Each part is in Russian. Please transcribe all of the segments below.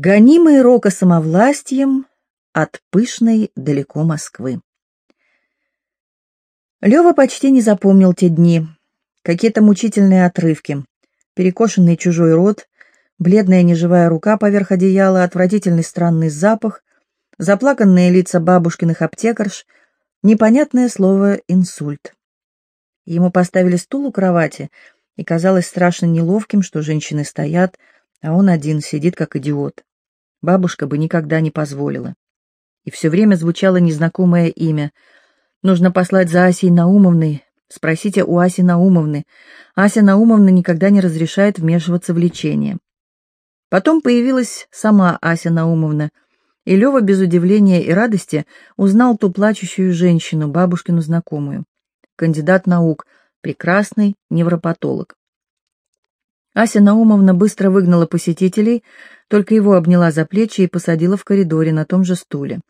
Гонимый рока самовластием от пышной далеко Москвы. Лёва почти не запомнил те дни. Какие-то мучительные отрывки. Перекошенный чужой рот, бледная неживая рука поверх одеяла, отвратительный странный запах, заплаканные лица бабушкиных аптекарш, непонятное слово «инсульт». Ему поставили стул у кровати, и казалось страшно неловким, что женщины стоят, а он один сидит как идиот. Бабушка бы никогда не позволила. И все время звучало незнакомое имя. Нужно послать за Асей Наумовной. Спросите у Аси Наумовны. Ася Наумовна никогда не разрешает вмешиваться в лечение. Потом появилась сама Ася Наумовна, и Лева без удивления и радости узнал ту плачущую женщину, бабушкину знакомую. Кандидат наук, прекрасный невропатолог. Ася Наумовна быстро выгнала посетителей, только его обняла за плечи и посадила в коридоре на том же стуле.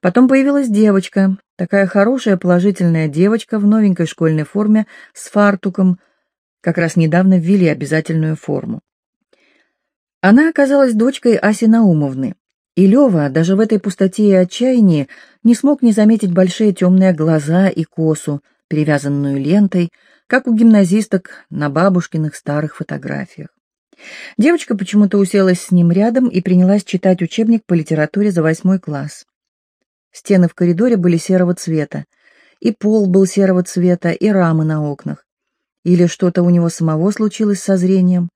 Потом появилась девочка, такая хорошая положительная девочка в новенькой школьной форме с фартуком, как раз недавно ввели обязательную форму. Она оказалась дочкой Аси Наумовны, и Лева даже в этой пустоте и отчаянии не смог не заметить большие темные глаза и косу, перевязанную лентой, как у гимназисток на бабушкиных старых фотографиях. Девочка почему-то уселась с ним рядом и принялась читать учебник по литературе за восьмой класс. Стены в коридоре были серого цвета, и пол был серого цвета, и рамы на окнах. Или что-то у него самого случилось со зрением.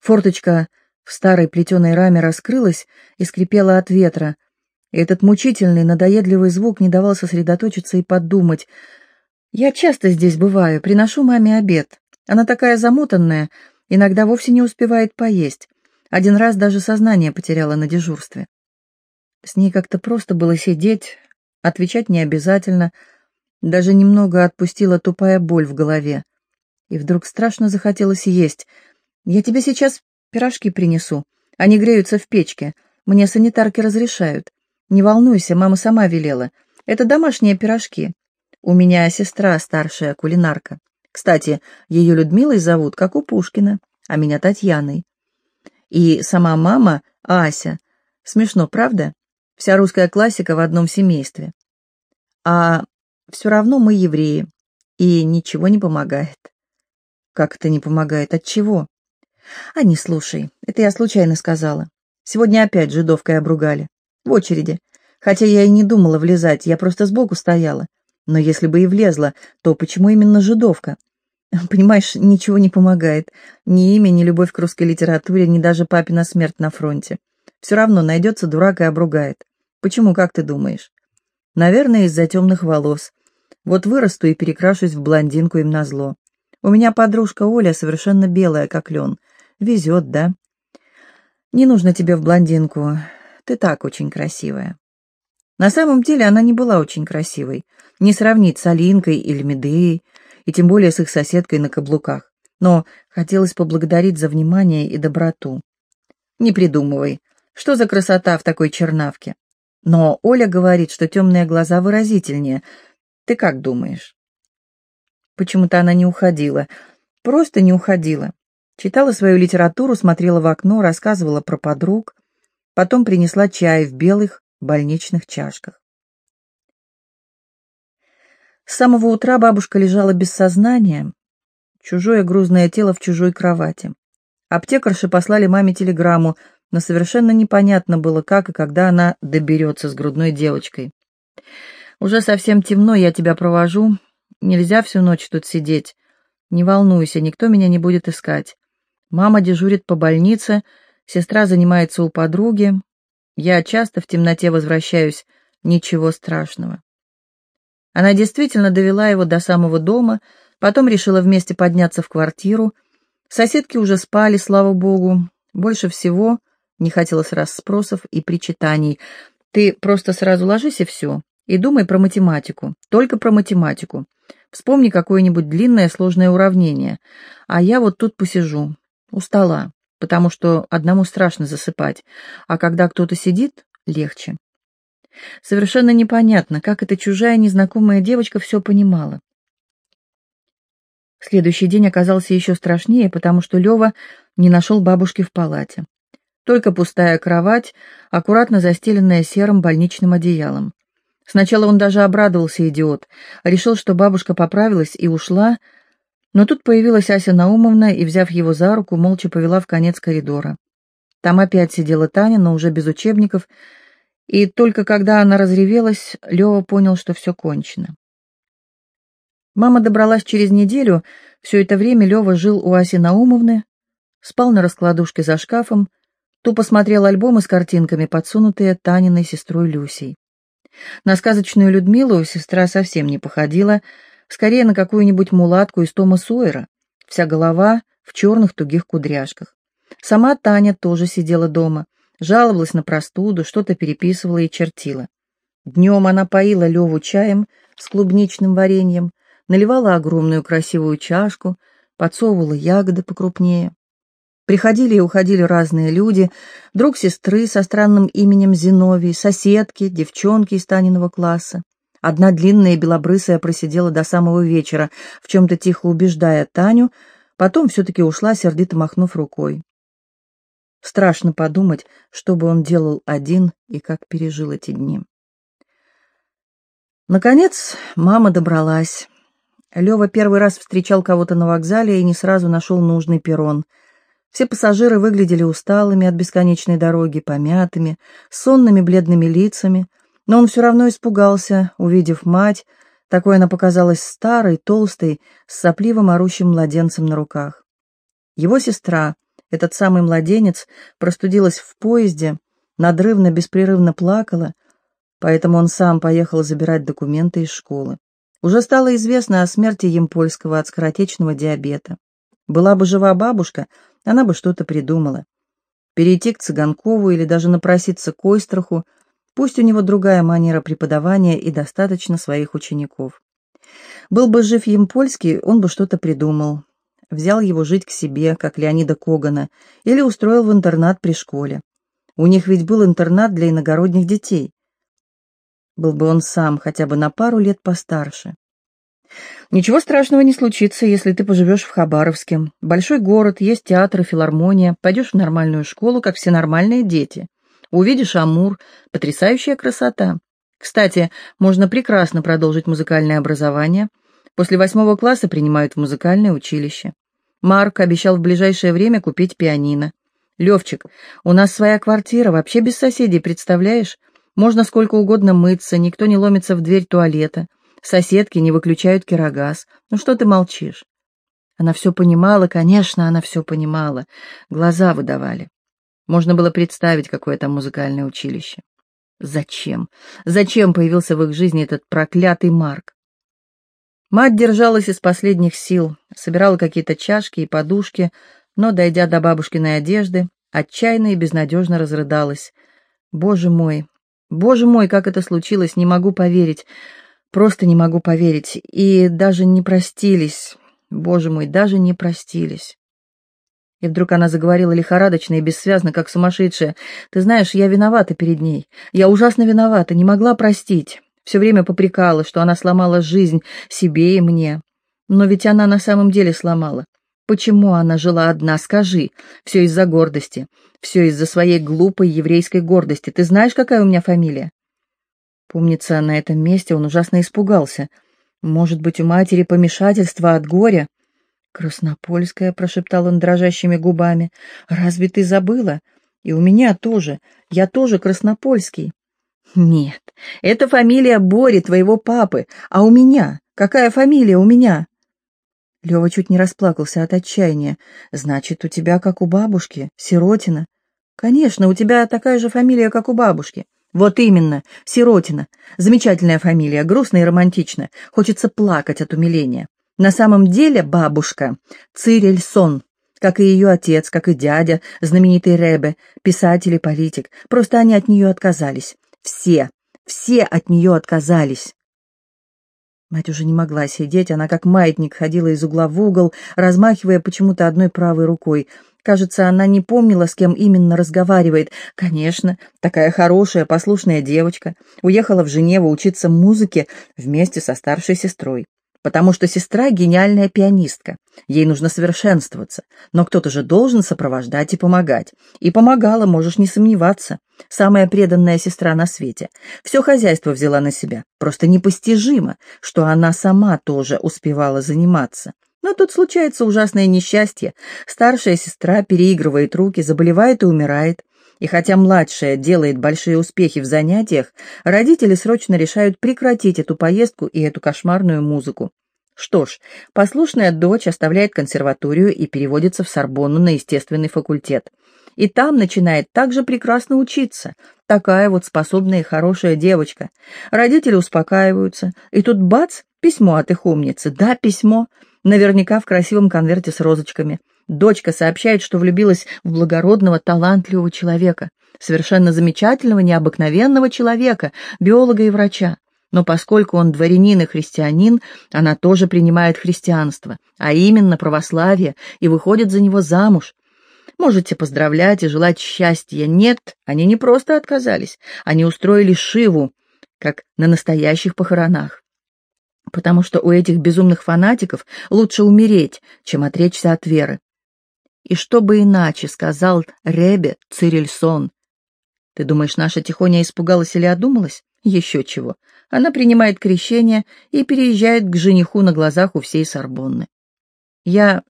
Форточка в старой плетеной раме раскрылась и скрипела от ветра, и этот мучительный, надоедливый звук не давал сосредоточиться и подумать, я часто здесь бываю, приношу маме обед. Она такая замотанная, иногда вовсе не успевает поесть. Один раз даже сознание потеряла на дежурстве. С ней как-то просто было сидеть, отвечать не обязательно, даже немного отпустила тупая боль в голове. И вдруг страшно захотелось есть. «Я тебе сейчас пирожки принесу. Они греются в печке. Мне санитарки разрешают. Не волнуйся, мама сама велела. Это домашние пирожки. У меня сестра старшая, кулинарка. Кстати, ее Людмилой зовут, как у Пушкина, а меня Татьяной. И сама мама Ася. Смешно, правда? Вся русская классика в одном семействе. А все равно мы евреи, и ничего не помогает. Как это не помогает? От чего? А не слушай, это я случайно сказала. Сегодня опять жидовкой обругали. В очереди. Хотя я и не думала влезать, я просто сбоку стояла. Но если бы и влезла, то почему именно жидовка? Понимаешь, ничего не помогает. Ни имя, ни любовь к русской литературе, ни даже папина смерть на фронте. Все равно найдется дурак и обругает. Почему, как ты думаешь? Наверное, из-за темных волос. Вот вырасту и перекрашусь в блондинку им назло. У меня подружка Оля совершенно белая, как лен. Везет, да? Не нужно тебе в блондинку. Ты так очень красивая. На самом деле она не была очень красивой, не сравнить с Алинкой или Медеей, и тем более с их соседкой на каблуках, но хотелось поблагодарить за внимание и доброту. Не придумывай, что за красота в такой чернавке. Но Оля говорит, что темные глаза выразительнее. Ты как думаешь? Почему-то она не уходила, просто не уходила. Читала свою литературу, смотрела в окно, рассказывала про подруг, потом принесла чай в белых больничных чашках. С самого утра бабушка лежала без сознания, чужое грузное тело в чужой кровати. Аптекарши послали маме телеграмму, но совершенно непонятно было, как и когда она доберется с грудной девочкой. «Уже совсем темно, я тебя провожу. Нельзя всю ночь тут сидеть. Не волнуйся, никто меня не будет искать. Мама дежурит по больнице, сестра занимается у подруги, я часто в темноте возвращаюсь, ничего страшного. Она действительно довела его до самого дома, потом решила вместе подняться в квартиру. Соседки уже спали, слава богу. Больше всего не хотелось расспросов и причитаний. Ты просто сразу ложись и все, и думай про математику, только про математику. Вспомни какое-нибудь длинное сложное уравнение, а я вот тут посижу, у стола потому что одному страшно засыпать, а когда кто-то сидит, легче. Совершенно непонятно, как эта чужая незнакомая девочка все понимала. Следующий день оказался еще страшнее, потому что Лева не нашел бабушки в палате. Только пустая кровать, аккуратно застеленная серым больничным одеялом. Сначала он даже обрадовался, идиот, решил, что бабушка поправилась и ушла, но тут появилась Ася Наумовна и, взяв его за руку, молча повела в конец коридора. Там опять сидела Таня, но уже без учебников, и только когда она разревелась, Лева понял, что все кончено. Мама добралась через неделю, все это время Лева жил у Аси Наумовны, спал на раскладушке за шкафом, тупо смотрел альбомы с картинками, подсунутые Таниной сестрой Люсей. На сказочную Людмилу сестра совсем не походила, скорее на какую-нибудь мулатку из Тома Сойера, вся голова в черных тугих кудряшках. Сама Таня тоже сидела дома, жаловалась на простуду, что-то переписывала и чертила. Днем она поила Леву чаем с клубничным вареньем, наливала огромную красивую чашку, подсовывала ягоды покрупнее. Приходили и уходили разные люди, друг сестры со странным именем Зиновий, соседки, девчонки из Таниного класса. Одна длинная белобрысая просидела до самого вечера, в чем-то тихо убеждая Таню, потом все-таки ушла, сердито махнув рукой. Страшно подумать, что бы он делал один и как пережил эти дни. Наконец, мама добралась. Лева первый раз встречал кого-то на вокзале и не сразу нашел нужный перрон — все пассажиры выглядели усталыми от бесконечной дороги, помятыми, сонными бледными лицами, но он все равно испугался, увидев мать, такой она показалась старой, толстой, с сопливым орущим младенцем на руках. Его сестра, этот самый младенец, простудилась в поезде, надрывно, беспрерывно плакала, поэтому он сам поехал забирать документы из школы. Уже стало известно о смерти Емпольского от скоротечного диабета. Была бы жива бабушка, она бы что-то придумала. Перейти к Цыганкову или даже напроситься к Ойстраху, пусть у него другая манера преподавания и достаточно своих учеников. Был бы жив Емпольский, он бы что-то придумал. Взял его жить к себе, как Леонида Когана, или устроил в интернат при школе. У них ведь был интернат для иногородних детей. Был бы он сам хотя бы на пару лет постарше. Ничего страшного не случится, если ты поживешь в Хабаровске. Большой город, есть театр и филармония, пойдешь в нормальную школу, как все нормальные дети. Увидишь Амур, потрясающая красота. Кстати, можно прекрасно продолжить музыкальное образование. После восьмого класса принимают в музыкальное училище. Марк обещал в ближайшее время купить пианино. Левчик, у нас своя квартира, вообще без соседей, представляешь? Можно сколько угодно мыться, никто не ломится в дверь туалета. Соседки не выключают кирогаз. Ну что ты молчишь? Она все понимала, конечно, она все понимала. Глаза выдавали. Можно было представить, какое там музыкальное училище. Зачем? Зачем появился в их жизни этот проклятый Марк? Мать держалась из последних сил, собирала какие-то чашки и подушки, но, дойдя до бабушкиной одежды, отчаянно и безнадежно разрыдалась. «Боже мой! Боже мой, как это случилось, не могу поверить! Просто не могу поверить. И даже не простились. Боже мой, даже не простились. И вдруг она заговорила лихорадочно и бессвязно, как сумасшедшая. «Ты знаешь, я виновата перед ней. Я ужасно виновата, не могла простить. Все время попрекала, что она сломала жизнь себе и мне. Но ведь она на самом деле сломала. Почему она жила одна, скажи? Все из-за гордости. Все из-за своей глупой еврейской гордости. Ты знаешь, какая у меня фамилия? Помнится, на этом месте он ужасно испугался. Может быть, у матери помешательство от горя? «Краснопольская», — прошептал он дрожащими губами. «Разве ты забыла? И у меня тоже. Я тоже Краснопольский». «Нет, это фамилия Бори, твоего папы. А у меня? Какая фамилия у меня?» Лева чуть не расплакался от отчаяния. «Значит, у тебя, как у бабушки, Сиротина?» «Конечно, у тебя такая же фамилия, как у бабушки». Вот именно, Сиротина. Замечательная фамилия, грустная и романтичная. Хочется плакать от умиления. На самом деле бабушка Цирельсон, как и ее отец, как и дядя, знаменитый Ребе, писатель и политик. Просто они от нее отказались. Все, все от нее отказались. Мать уже не могла сидеть, она как маятник ходила из угла в угол, размахивая почему-то одной правой рукой — Кажется, она не помнила, с кем именно разговаривает. Конечно, такая хорошая, послушная девочка. Уехала в Женеву учиться музыке вместе со старшей сестрой. Потому что сестра гениальная пианистка. Ей нужно совершенствоваться, но кто-то же должен сопровождать и помогать. И помогала, можешь не сомневаться. Самая преданная сестра на свете. Все хозяйство взяла на себя. Просто непостижимо, что она сама тоже успевала заниматься. Но тут случается ужасное несчастье. Старшая сестра переигрывает руки, заболевает и умирает. И хотя младшая делает большие успехи в занятиях, родители срочно решают прекратить эту поездку и эту кошмарную музыку. Что ж, послушная дочь оставляет консерваторию и переводится в Сорбонну на естественный факультет. И там начинает также прекрасно учиться. Такая вот способная и хорошая девочка. Родители успокаиваются, и тут бац, письмо от их умницы. Да, письмо. Наверняка в красивом конверте с розочками. Дочка сообщает, что влюбилась в благородного, талантливого человека, совершенно замечательного, необыкновенного человека, биолога и врача. Но поскольку он дворянин и христианин, она тоже принимает христианство, а именно православие, и выходит за него замуж. Можете поздравлять и желать счастья. Нет, они не просто отказались, они устроили Шиву, как на настоящих похоронах. Потому что у этих безумных фанатиков лучше умереть, чем отречься от веры. И что бы иначе сказал Ребе Цирильсон? Ты думаешь, наша Тихоня испугалась или одумалась? Еще чего. Она принимает крещение и переезжает к жениху на глазах у всей Сорбонны. Я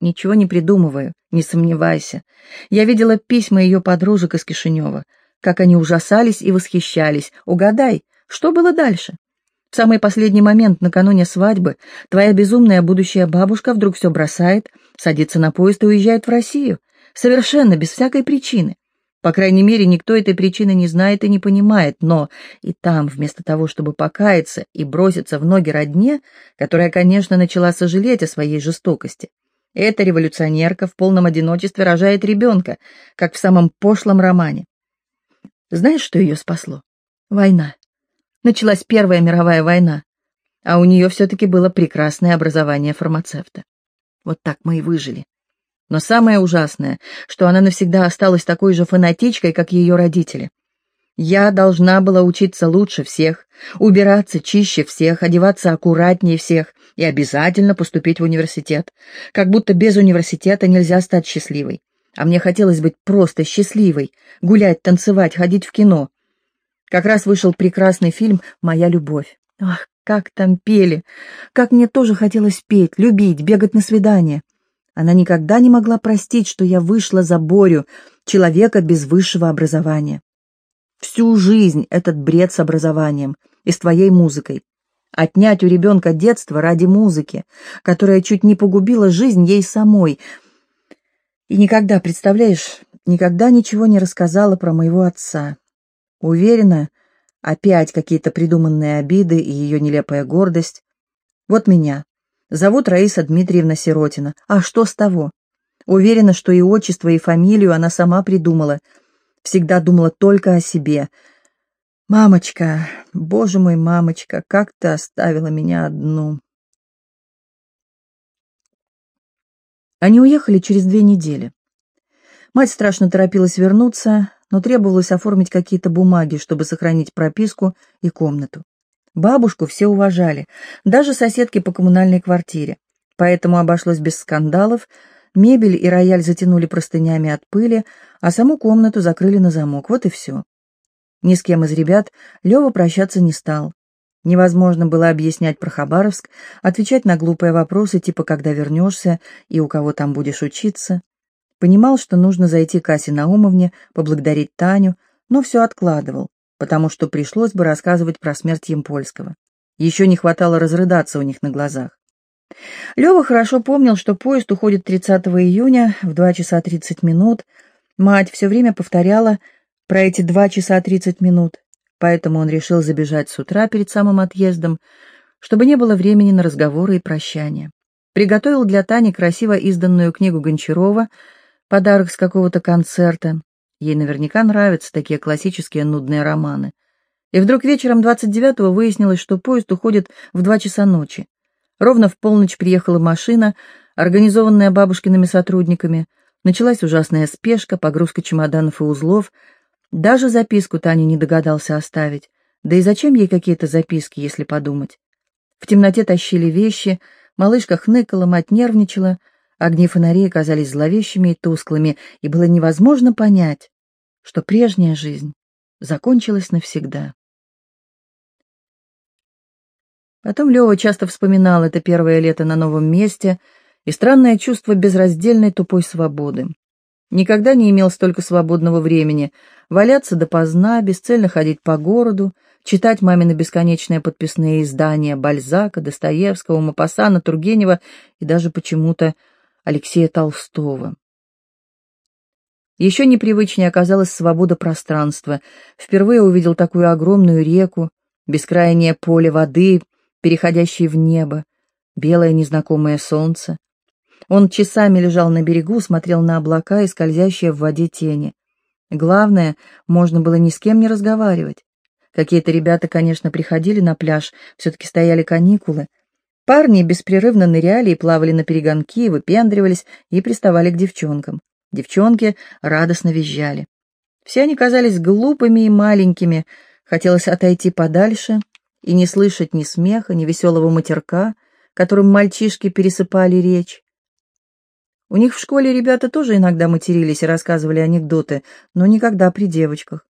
ничего не придумываю, не сомневайся. Я видела письма ее подружек из Кишинева, как они ужасались и восхищались. Угадай, что было дальше? В самый последний момент, накануне свадьбы, твоя безумная будущая бабушка вдруг все бросает, садится на поезд и уезжает в Россию. Совершенно без всякой причины. По крайней мере, никто этой причины не знает и не понимает, но и там, вместо того, чтобы покаяться и броситься в ноги родне, которая, конечно, начала сожалеть о своей жестокости, эта революционерка в полном одиночестве рожает ребенка, как в самом пошлом романе. Знаешь, что ее спасло? Война началась Первая мировая война, а у нее все-таки было прекрасное образование фармацевта. Вот так мы и выжили. Но самое ужасное, что она навсегда осталась такой же фанатичкой, как ее родители. Я должна была учиться лучше всех, убираться чище всех, одеваться аккуратнее всех и обязательно поступить в университет. Как будто без университета нельзя стать счастливой. А мне хотелось быть просто счастливой, гулять, танцевать, ходить в кино. Как раз вышел прекрасный фильм «Моя любовь». Ах, как там пели! Как мне тоже хотелось петь, любить, бегать на свидание. Она никогда не могла простить, что я вышла за Борю, человека без высшего образования. Всю жизнь этот бред с образованием и с твоей музыкой. Отнять у ребенка детство ради музыки, которая чуть не погубила жизнь ей самой. И никогда, представляешь, никогда ничего не рассказала про моего отца. Уверена, опять какие-то придуманные обиды и ее нелепая гордость. Вот меня. Зовут Раиса Дмитриевна Сиротина. А что с того? Уверена, что и отчество, и фамилию она сама придумала. Всегда думала только о себе. Мамочка, боже мой, мамочка, как ты оставила меня одну. Они уехали через две недели. Мать страшно торопилась вернуться, но требовалось оформить какие-то бумаги, чтобы сохранить прописку и комнату. Бабушку все уважали, даже соседки по коммунальной квартире, поэтому обошлось без скандалов, мебель и рояль затянули простынями от пыли, а саму комнату закрыли на замок, вот и все. Ни с кем из ребят Лева прощаться не стал. Невозможно было объяснять про Хабаровск, отвечать на глупые вопросы типа «когда вернешься» и «у кого там будешь учиться». Понимал, что нужно зайти к Асе Наумовне, поблагодарить Таню, но все откладывал, потому что пришлось бы рассказывать про смерть Емпольского. Еще не хватало разрыдаться у них на глазах. Лева хорошо помнил, что поезд уходит 30 июня в 2 часа 30 минут. Мать все время повторяла про эти 2 часа 30 минут, поэтому он решил забежать с утра перед самым отъездом, чтобы не было времени на разговоры и прощания. Приготовил для Тани красиво изданную книгу Гончарова Подарок с какого-то концерта. Ей наверняка нравятся такие классические нудные романы. И вдруг вечером 29-го выяснилось, что поезд уходит в два часа ночи. Ровно в полночь приехала машина, организованная бабушкиными сотрудниками. Началась ужасная спешка, погрузка чемоданов и узлов. Даже записку Таня не догадался оставить. Да и зачем ей какие-то записки, если подумать? В темноте тащили вещи, малышка хныкала, мать нервничала, огни фонарей казались зловещими и тусклыми, и было невозможно понять, что прежняя жизнь закончилась навсегда. Потом Лева часто вспоминал это первое лето на новом месте и странное чувство безраздельной тупой свободы. Никогда не имел столько свободного времени валяться допоздна, бесцельно ходить по городу, читать мамины бесконечные подписные издания Бальзака, Достоевского, Мапасана, Тургенева и даже почему-то Алексея Толстого. Еще непривычнее оказалась свобода пространства. Впервые увидел такую огромную реку, бескрайнее поле воды, переходящее в небо, белое незнакомое солнце. Он часами лежал на берегу, смотрел на облака и скользящие в воде тени. Главное, можно было ни с кем не разговаривать. Какие-то ребята, конечно, приходили на пляж, все-таки стояли каникулы. Парни беспрерывно ныряли и плавали на перегонки, выпендривались и приставали к девчонкам. Девчонки радостно визжали. Все они казались глупыми и маленькими, хотелось отойти подальше и не слышать ни смеха, ни веселого матерка, которым мальчишки пересыпали речь. У них в школе ребята тоже иногда матерились и рассказывали анекдоты, но никогда при девочках.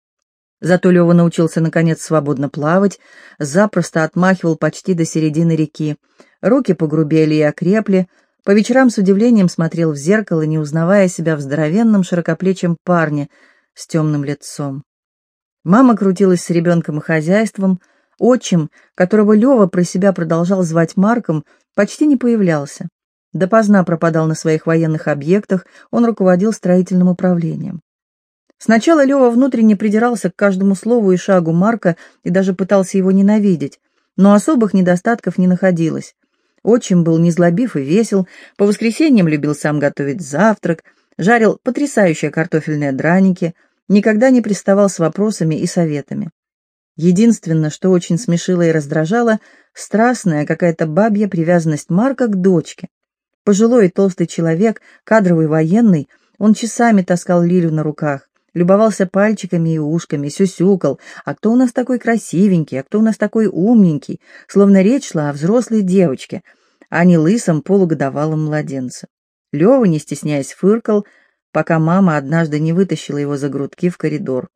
Зато Лева научился, наконец, свободно плавать, запросто отмахивал почти до середины реки. Руки погрубели и окрепли, по вечерам с удивлением смотрел в зеркало, не узнавая себя в здоровенном широкоплечем парне с темным лицом. Мама крутилась с ребенком и хозяйством, отчим, которого Лева про себя продолжал звать Марком, почти не появлялся. Допоздна пропадал на своих военных объектах, он руководил строительным управлением. Сначала Лева внутренне придирался к каждому слову и шагу Марка и даже пытался его ненавидеть, но особых недостатков не находилось. Отчим был незлобив и весел, по воскресеньям любил сам готовить завтрак, жарил потрясающие картофельные драники, никогда не приставал с вопросами и советами. Единственное, что очень смешило и раздражало, страстная какая-то бабья привязанность Марка к дочке. Пожилой и толстый человек, кадровый военный, он часами таскал Лилю на руках, любовался пальчиками и ушками, сюсюкал, а кто у нас такой красивенький, а кто у нас такой умненький, словно речь шла о взрослой девочке, а не лысом полугодовалом младенце. Лёва, не стесняясь, фыркал, пока мама однажды не вытащила его за грудки в коридор.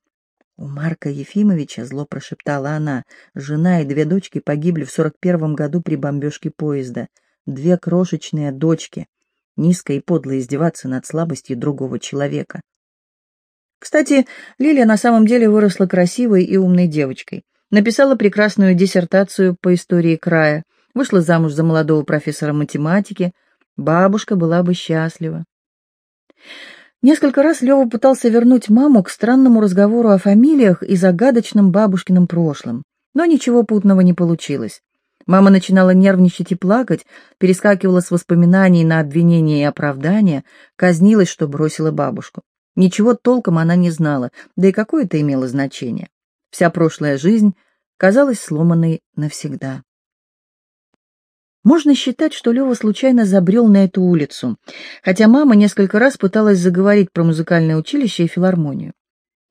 У Марка Ефимовича, зло прошептала она, жена и две дочки погибли в сорок первом году при бомбежке поезда. Две крошечные дочки. Низко и подло издеваться над слабостью другого человека. Кстати, Лилия на самом деле выросла красивой и умной девочкой. Написала прекрасную диссертацию по истории края, вышла замуж за молодого профессора математики. Бабушка была бы счастлива. Несколько раз Лева пытался вернуть маму к странному разговору о фамилиях и загадочном бабушкином прошлом, но ничего путного не получилось. Мама начинала нервничать и плакать, перескакивала с воспоминаний на обвинения и оправдания, казнилась, что бросила бабушку. Ничего толком она не знала, да и какое это имело значение. Вся прошлая жизнь казалась сломанной навсегда. Можно считать, что Лева случайно забрел на эту улицу, хотя мама несколько раз пыталась заговорить про музыкальное училище и филармонию.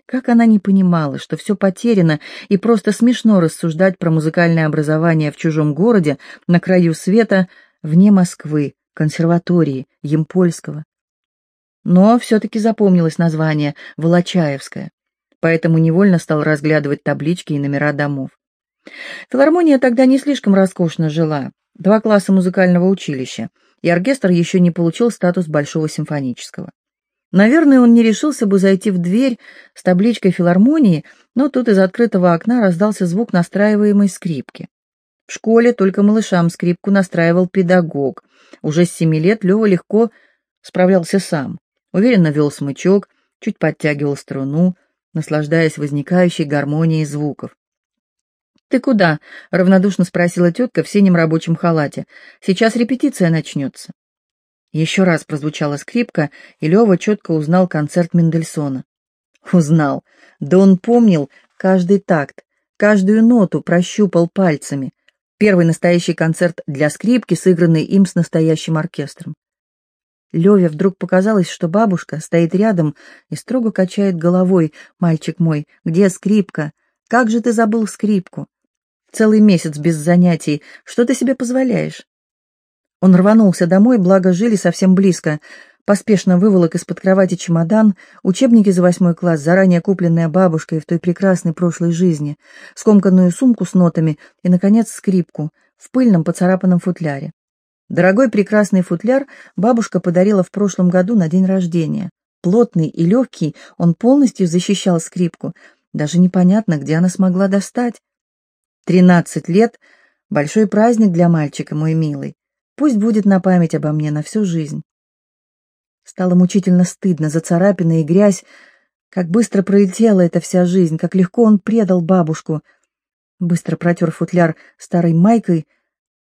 Как она не понимала, что все потеряно, и просто смешно рассуждать про музыкальное образование в чужом городе, на краю света, вне Москвы, консерватории, Емпольского, но все-таки запомнилось название «Волочаевская», поэтому невольно стал разглядывать таблички и номера домов. Филармония тогда не слишком роскошно жила, два класса музыкального училища, и оркестр еще не получил статус Большого симфонического. Наверное, он не решился бы зайти в дверь с табличкой филармонии, но тут из открытого окна раздался звук настраиваемой скрипки. В школе только малышам скрипку настраивал педагог. Уже с семи лет Лева легко справлялся сам уверенно вел смычок, чуть подтягивал струну, наслаждаясь возникающей гармонией звуков. «Ты куда?» — равнодушно спросила тетка в синем рабочем халате. «Сейчас репетиция начнется». Еще раз прозвучала скрипка, и Лева четко узнал концерт Мендельсона. Узнал. Да он помнил каждый такт, каждую ноту прощупал пальцами. Первый настоящий концерт для скрипки, сыгранный им с настоящим оркестром. Леве вдруг показалось, что бабушка стоит рядом и строго качает головой. «Мальчик мой, где скрипка? Как же ты забыл скрипку?» Целый месяц без занятий. Что ты себе позволяешь?» Он рванулся домой, благо жили совсем близко. Поспешно выволок из-под кровати чемодан, учебники за восьмой класс, заранее купленные бабушкой в той прекрасной прошлой жизни, скомканную сумку с нотами и, наконец, скрипку в пыльном поцарапанном футляре. Дорогой прекрасный футляр бабушка подарила в прошлом году на день рождения. Плотный и легкий, он полностью защищал скрипку. Даже непонятно, где она смогла достать. Тринадцать лет — большой праздник для мальчика, мой милый. Пусть будет на память обо мне на всю жизнь. Стало мучительно стыдно за царапины и грязь. Как быстро пролетела эта вся жизнь, как легко он предал бабушку. Быстро протер футляр старой майкой,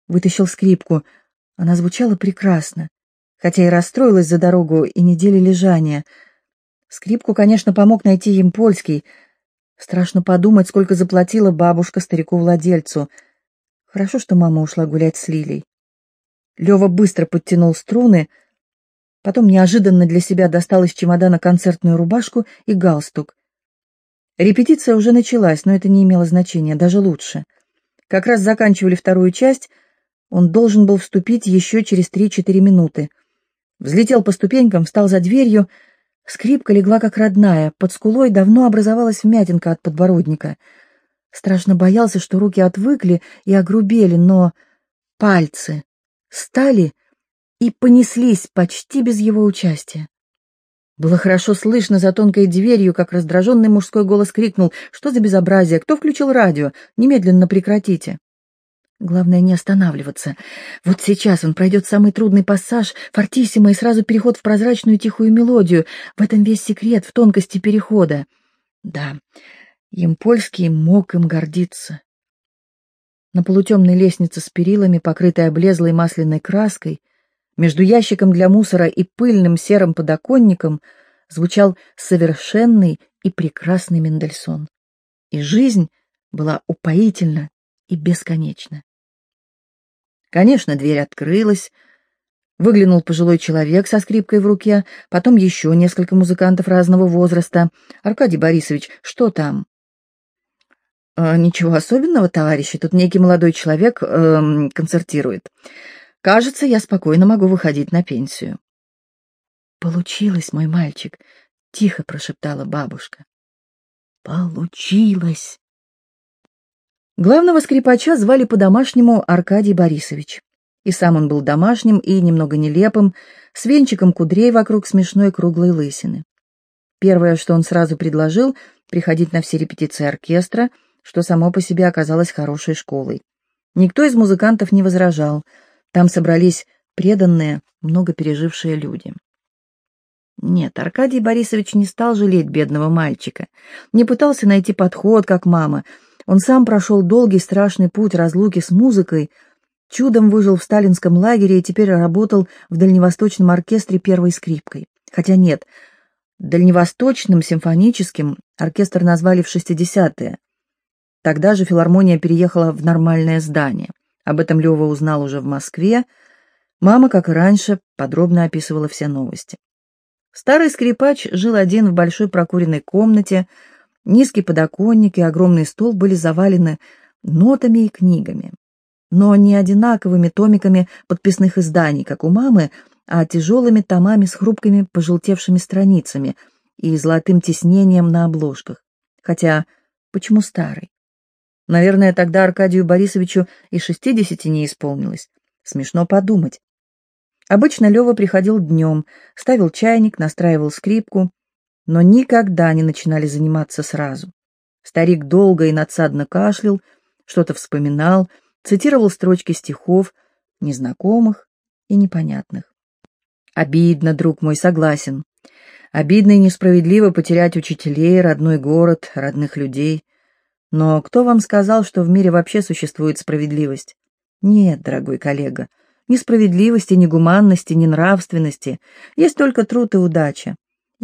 вытащил скрипку. Она звучала прекрасно, хотя и расстроилась за дорогу и недели лежания. Скрипку, конечно, помог найти им польский. Страшно подумать, сколько заплатила бабушка старику-владельцу. Хорошо, что мама ушла гулять с Лилей. Лева быстро подтянул струны, потом неожиданно для себя достал из чемодана концертную рубашку и галстук. Репетиция уже началась, но это не имело значения, даже лучше. Как раз заканчивали вторую часть, он должен был вступить еще через три-четыре минуты. Взлетел по ступенькам, встал за дверью. Скрипка легла как родная, под скулой давно образовалась вмятинка от подбородника. Страшно боялся, что руки отвыкли и огрубели, но пальцы стали и понеслись почти без его участия. Было хорошо слышно за тонкой дверью, как раздраженный мужской голос крикнул «Что за безобразие? Кто включил радио? Немедленно прекратите!» Главное не останавливаться. Вот сейчас он пройдет самый трудный пассаж, фортиссимо, и сразу переход в прозрачную тихую мелодию. В этом весь секрет, в тонкости перехода. Да, им польский мог им гордиться. На полутемной лестнице с перилами, покрытой облезлой масляной краской, между ящиком для мусора и пыльным серым подоконником звучал совершенный и прекрасный Мендельсон. И жизнь была упоительна и бесконечна. Конечно, дверь открылась, выглянул пожилой человек со скрипкой в руке, потом еще несколько музыкантов разного возраста. «Аркадий Борисович, что там?» «Э, «Ничего особенного, товарищи, тут некий молодой человек э, концертирует. Кажется, я спокойно могу выходить на пенсию». «Получилось, мой мальчик», — тихо прошептала бабушка. «Получилось!» Главного скрипача звали по-домашнему Аркадий Борисович. И сам он был домашним и немного нелепым, с венчиком кудрей вокруг смешной круглой лысины. Первое, что он сразу предложил, приходить на все репетиции оркестра, что само по себе оказалось хорошей школой. Никто из музыкантов не возражал. Там собрались преданные, много пережившие люди. Нет, Аркадий Борисович не стал жалеть бедного мальчика, не пытался найти подход, как мама — он сам прошел долгий страшный путь разлуки с музыкой, чудом выжил в сталинском лагере и теперь работал в дальневосточном оркестре первой скрипкой. Хотя нет, дальневосточным симфоническим оркестр назвали в 60-е. Тогда же филармония переехала в нормальное здание. Об этом Лева узнал уже в Москве. Мама, как и раньше, подробно описывала все новости. Старый скрипач жил один в большой прокуренной комнате, Низкий подоконник и огромный стол были завалены нотами и книгами. Но не одинаковыми томиками подписных изданий, как у мамы, а тяжелыми томами с хрупкими пожелтевшими страницами и золотым тиснением на обложках. Хотя, почему старый? Наверное, тогда Аркадию Борисовичу и шестидесяти не исполнилось. Смешно подумать. Обычно Лева приходил днем, ставил чайник, настраивал скрипку, но никогда не начинали заниматься сразу. Старик долго и надсадно кашлял, что-то вспоминал, цитировал строчки стихов, незнакомых и непонятных. Обидно, друг мой, согласен. Обидно и несправедливо потерять учителей, родной город, родных людей. Но кто вам сказал, что в мире вообще существует справедливость? Нет, дорогой коллега, ни справедливости, ни гуманности, ни нравственности. Есть только труд и удача.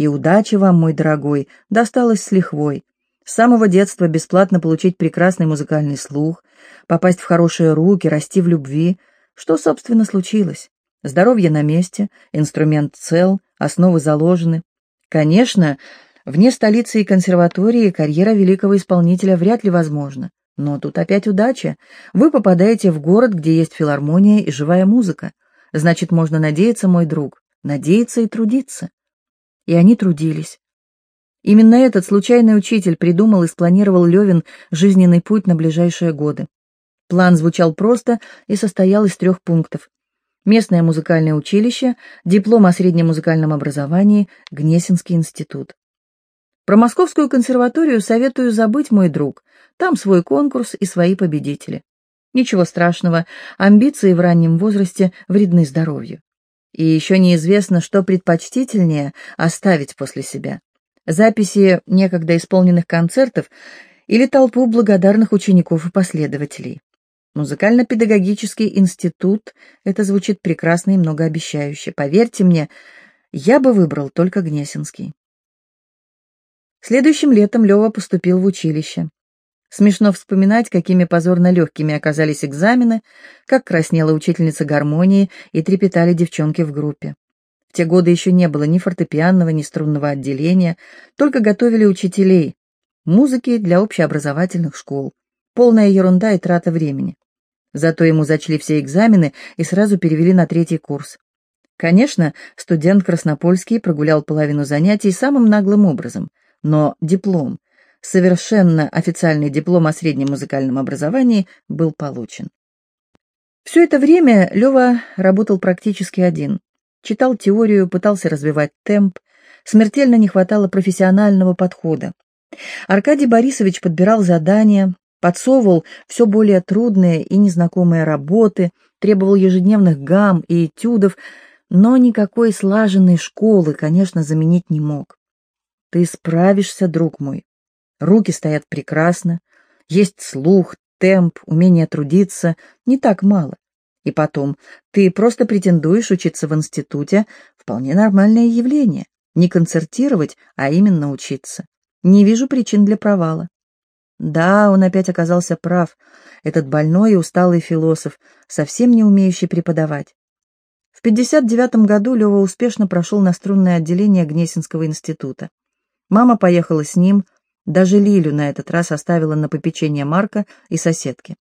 И удачи вам, мой дорогой, досталась с лихвой. С самого детства бесплатно получить прекрасный музыкальный слух, попасть в хорошие руки, расти в любви. Что, собственно, случилось? Здоровье на месте, инструмент цел, основы заложены. Конечно, вне столицы и консерватории карьера великого исполнителя вряд ли возможна. Но тут опять удача. Вы попадаете в город, где есть филармония и живая музыка. Значит, можно надеяться, мой друг, надеяться и трудиться. И они трудились. Именно этот случайный учитель придумал и спланировал Левин жизненный путь на ближайшие годы. План звучал просто и состоял из трех пунктов. Местное музыкальное училище, диплом о среднем музыкальном образовании, Гнесинский институт. Про Московскую консерваторию советую забыть, мой друг. Там свой конкурс и свои победители. Ничего страшного, амбиции в раннем возрасте вредны здоровью. И еще неизвестно, что предпочтительнее оставить после себя. Записи некогда исполненных концертов или толпу благодарных учеников и последователей. Музыкально-педагогический институт — это звучит прекрасно и многообещающе. Поверьте мне, я бы выбрал только Гнесинский. Следующим летом Лева поступил в училище. Смешно вспоминать, какими позорно легкими оказались экзамены, как краснела учительница гармонии и трепетали девчонки в группе. В те годы еще не было ни фортепианного, ни струнного отделения, только готовили учителей, музыки для общеобразовательных школ. Полная ерунда и трата времени. Зато ему зачли все экзамены и сразу перевели на третий курс. Конечно, студент Краснопольский прогулял половину занятий самым наглым образом — но диплом, совершенно официальный диплом о среднем музыкальном образовании, был получен. Все это время Лева работал практически один. Читал теорию, пытался развивать темп, смертельно не хватало профессионального подхода. Аркадий Борисович подбирал задания, подсовывал все более трудные и незнакомые работы, требовал ежедневных гам и этюдов, но никакой слаженной школы, конечно, заменить не мог. Ты справишься, друг мой. Руки стоят прекрасно, есть слух, темп, умение трудиться, не так мало. И потом, ты просто претендуешь учиться в институте, вполне нормальное явление. Не концертировать, а именно учиться. Не вижу причин для провала. Да, он опять оказался прав. Этот больной и усталый философ, совсем не умеющий преподавать. В 59 году Лева успешно прошел на струнное отделение Гнесинского института. Мама поехала с ним, даже Лилю на этот раз оставила на попечение Марка и соседки.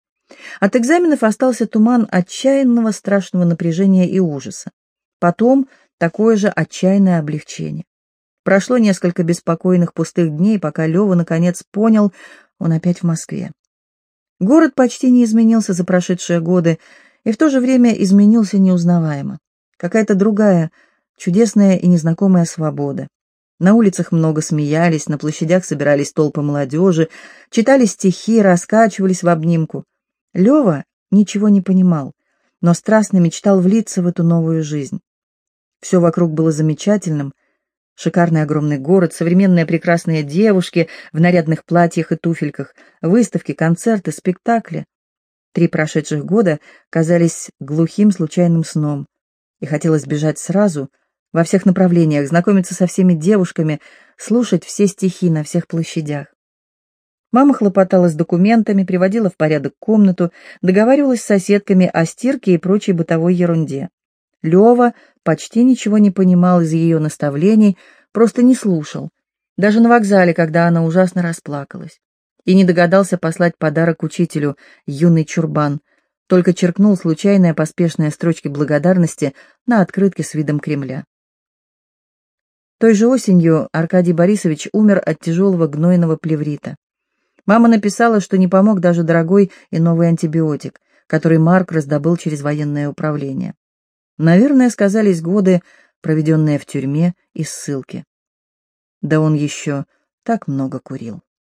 От экзаменов остался туман отчаянного страшного напряжения и ужаса. Потом такое же отчаянное облегчение. Прошло несколько беспокойных пустых дней, пока Лева наконец понял, он опять в Москве. Город почти не изменился за прошедшие годы, и в то же время изменился неузнаваемо. Какая-то другая, чудесная и незнакомая свобода. На улицах много смеялись, на площадях собирались толпы молодежи, читали стихи, раскачивались в обнимку. Лева ничего не понимал, но страстно мечтал влиться в эту новую жизнь. Все вокруг было замечательным. Шикарный огромный город, современные прекрасные девушки в нарядных платьях и туфельках, выставки, концерты, спектакли. Три прошедших года казались глухим случайным сном, и хотелось бежать сразу, во всех направлениях, знакомиться со всеми девушками, слушать все стихи на всех площадях. Мама хлопотала с документами, приводила в порядок комнату, договаривалась с соседками о стирке и прочей бытовой ерунде. Лева почти ничего не понимал из ее наставлений, просто не слушал. Даже на вокзале, когда она ужасно расплакалась. И не догадался послать подарок учителю, юный чурбан, только черкнул случайные поспешные строчки благодарности на открытке с видом Кремля. Той же осенью Аркадий Борисович умер от тяжелого гнойного плеврита. Мама написала, что не помог даже дорогой и новый антибиотик, который Марк раздобыл через военное управление. Наверное, сказались годы, проведенные в тюрьме и ссылке. Да он еще так много курил.